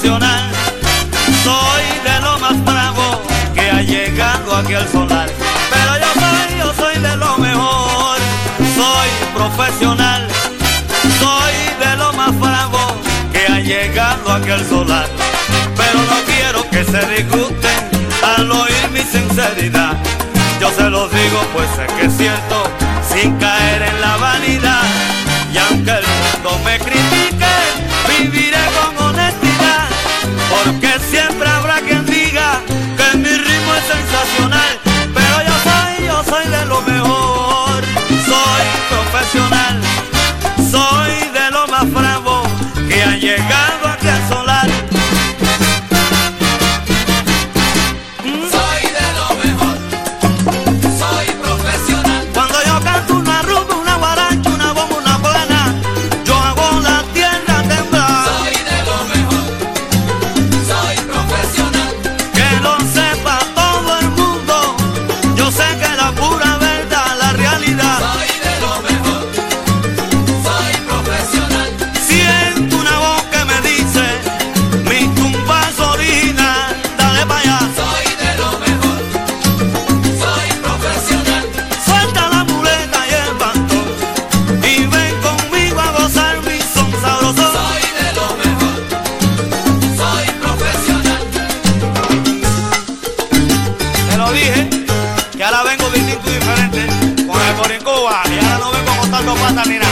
Soy de lo más bravo que ha llegado aquí al solar. Pero yo soy, de lo mejor. Soy profesional. Soy de lo más bravo que ha llegado aquí al solar. Pero no quiero que se disgusten al oír mi sinceridad. Yo se los digo pues es que es cierto, sin caer en Catalina.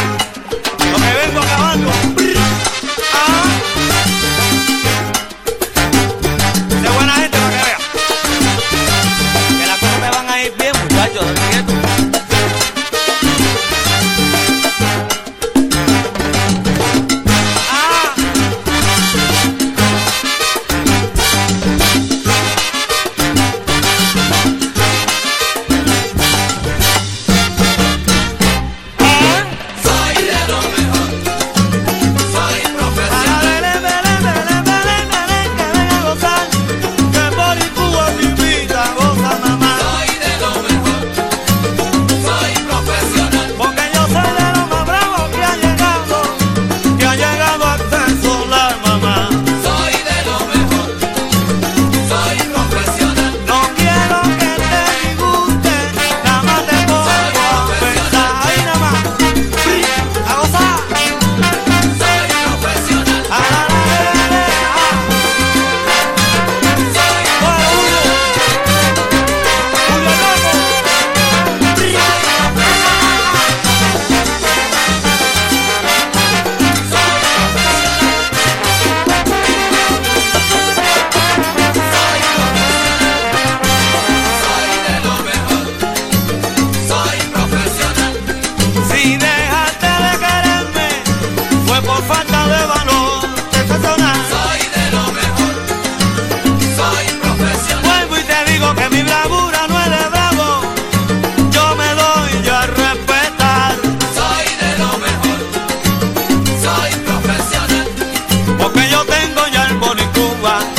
chuva